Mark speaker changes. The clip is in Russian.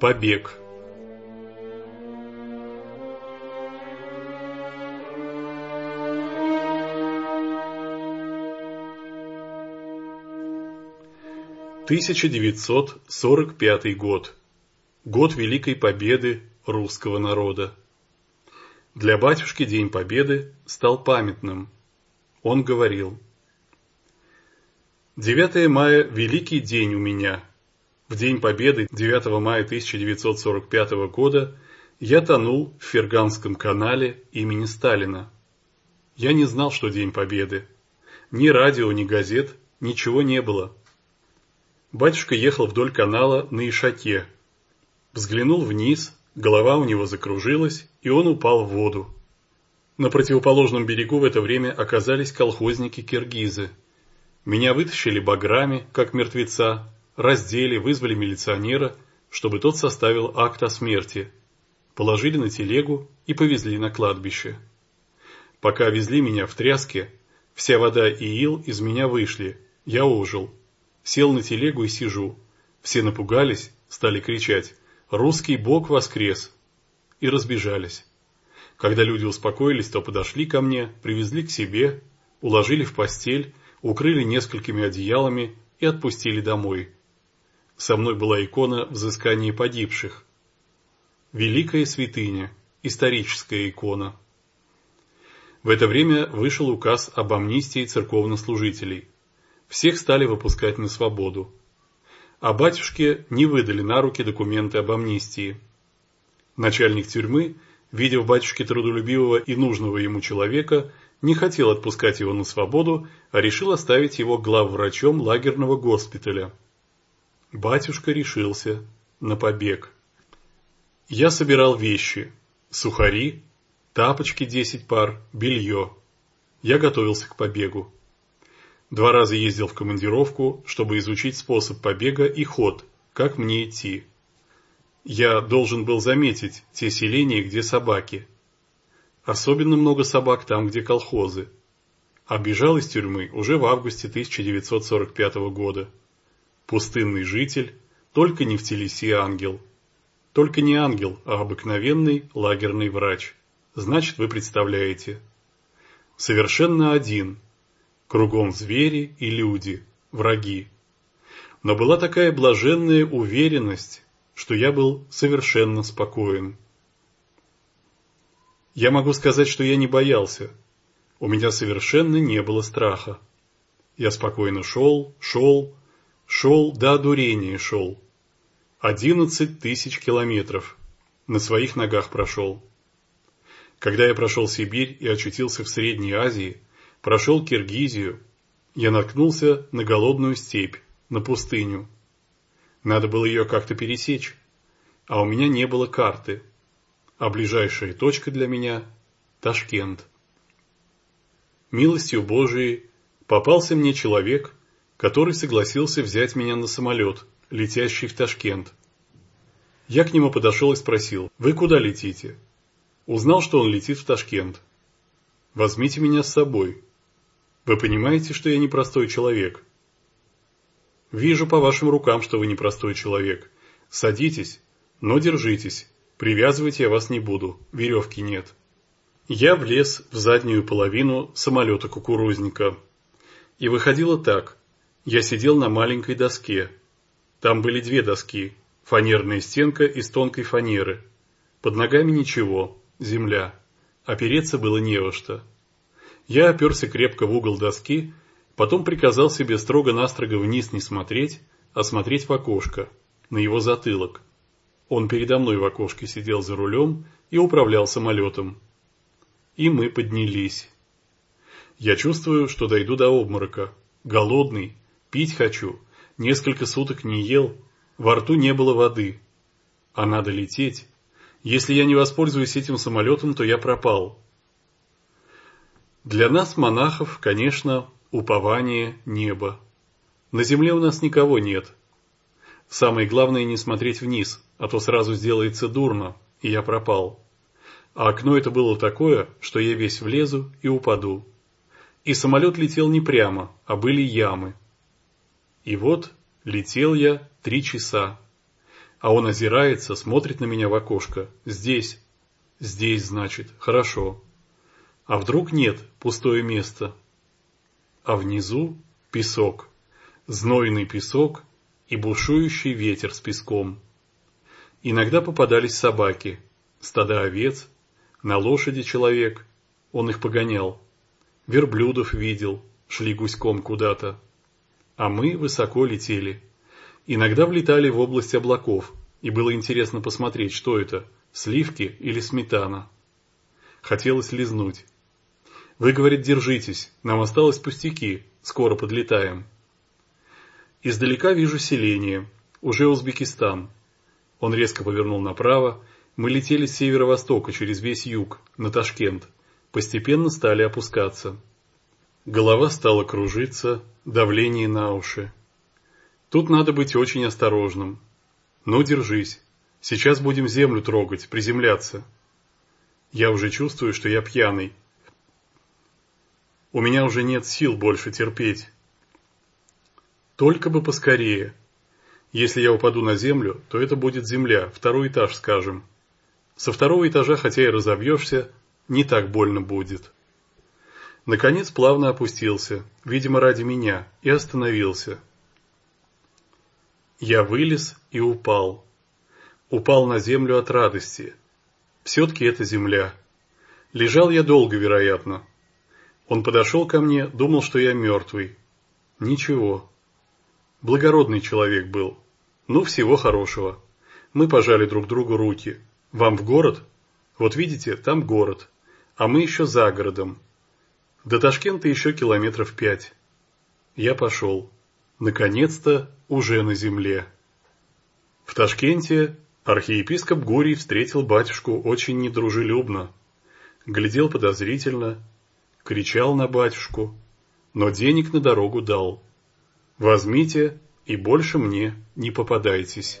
Speaker 1: Побег. Тысяча девятьсот сорок пятый год. Год Великой Победы русского народа. Для батюшки День Победы стал памятным. Он говорил. 9 мая – великий день у меня. В День Победы 9 мая 1945 года я тонул в Ферганском канале имени Сталина. Я не знал, что День Победы. Ни радио, ни газет, ничего не было. Батюшка ехал вдоль канала на Ишаке. Взглянул вниз, голова у него закружилась, и он упал в воду. На противоположном берегу в это время оказались колхозники-киргизы. Меня вытащили баграми, как мертвеца, раздели, вызвали милиционера, чтобы тот составил акт о смерти, положили на телегу и повезли на кладбище. Пока везли меня в тряске, вся вода и ил из меня вышли, я ожил. Сел на телегу и сижу. Все напугались, стали кричать «Русский бог воскрес!» и разбежались. Когда люди успокоились, то подошли ко мне, привезли к себе, уложили в постель, укрыли несколькими одеялами и отпустили домой. Со мной была икона взыскания погибших. Великая святыня, историческая икона. В это время вышел указ об амнистии церковнослужителей. Всех стали выпускать на свободу. А батюшке не выдали на руки документы об амнистии. Начальник тюрьмы, видя в батюшке трудолюбивого и нужного ему человека, не хотел отпускать его на свободу, а решил оставить его главврачом лагерного госпиталя. Батюшка решился на побег. Я собирал вещи, сухари, тапочки десять пар, белье. Я готовился к побегу. Два раза ездил в командировку, чтобы изучить способ побега и ход, как мне идти. Я должен был заметить те селения, где собаки. Особенно много собак там, где колхозы. Обежал из тюрьмы уже в августе 1945 года. Пустынный житель, только не в телеси ангел. Только не ангел, а обыкновенный лагерный врач. Значит, вы представляете. Совершенно один – Кругом звери и люди, враги. Но была такая блаженная уверенность, что я был совершенно спокоен. Я могу сказать, что я не боялся. У меня совершенно не было страха. Я спокойно шел, шел, шел, до одурения шел. Одиннадцать тысяч километров на своих ногах прошел. Когда я прошел Сибирь и очутился в Средней Азии, прошел Киргизию, я наткнулся на голодную степь, на пустыню. Надо было ее как-то пересечь, а у меня не было карты, а ближайшая точка для меня – Ташкент. Милостью Божией попался мне человек, который согласился взять меня на самолет, летящий в Ташкент. Я к нему подошел и спросил, «Вы куда летите?» Узнал, что он летит в Ташкент. «Возьмите меня с собой», вы понимаете, что я непростой человек? Вижу по вашим рукам, что вы непростой человек. Садитесь, но держитесь. Привязывать я вас не буду, веревки нет. Я влез в заднюю половину самолета кукурузника. И выходило так. Я сидел на маленькой доске. Там были две доски, фанерная стенка из тонкой фанеры. Под ногами ничего, земля. Опереться было не во что. Я оперся крепко в угол доски, потом приказал себе строго-настрого вниз не смотреть, а смотреть в окошко, на его затылок. Он передо мной в окошке сидел за рулем и управлял самолетом. И мы поднялись. Я чувствую, что дойду до обморока. Голодный, пить хочу, несколько суток не ел, во рту не было воды. А надо лететь. Если я не воспользуюсь этим самолетом, то я пропал. Для нас, монахов, конечно, упование – небо. На земле у нас никого нет. Самое главное не смотреть вниз, а то сразу сделается дурно, и я пропал. А окно это было такое, что я весь влезу и упаду. И самолет летел не прямо, а были ямы. И вот летел я три часа. А он озирается, смотрит на меня в окошко. Здесь. Здесь, значит. Хорошо. А вдруг нет, пустое место. А внизу песок. Знойный песок и бушующий ветер с песком. Иногда попадались собаки, стада овец, на лошади человек, он их погонял. Верблюдов видел, шли гуськом куда-то. А мы высоко летели. Иногда влетали в область облаков, и было интересно посмотреть, что это, сливки или сметана. Хотелось лизнуть. Вы, говорит, держитесь, нам осталось пустяки, скоро подлетаем. Издалека вижу селение, уже Узбекистан. Он резко повернул направо, мы летели с северо-востока через весь юг, на Ташкент, постепенно стали опускаться. Голова стала кружиться, давление на уши. Тут надо быть очень осторожным. Ну, держись. Сейчас будем землю трогать, приземляться. Я уже чувствую, что я пьяный. У меня уже нет сил больше терпеть. Только бы поскорее. Если я упаду на землю, то это будет земля, второй этаж, скажем. Со второго этажа, хотя и разобьешься, не так больно будет. Наконец плавно опустился, видимо, ради меня, и остановился. Я вылез и упал. Упал на землю от радости. Все-таки это земля. Лежал я долго, вероятно. Он подошел ко мне, думал, что я мертвый. Ничего. Благородный человек был. Ну, всего хорошего. Мы пожали друг другу руки. Вам в город? Вот видите, там город. А мы еще за городом. До Ташкента еще километров пять. Я пошел. Наконец-то уже на земле. В Ташкенте архиепископ Гурий встретил батюшку очень недружелюбно. Глядел подозрительно, кричал на батюшку, но денег на дорогу дал. «Возьмите и больше мне не попадайтесь».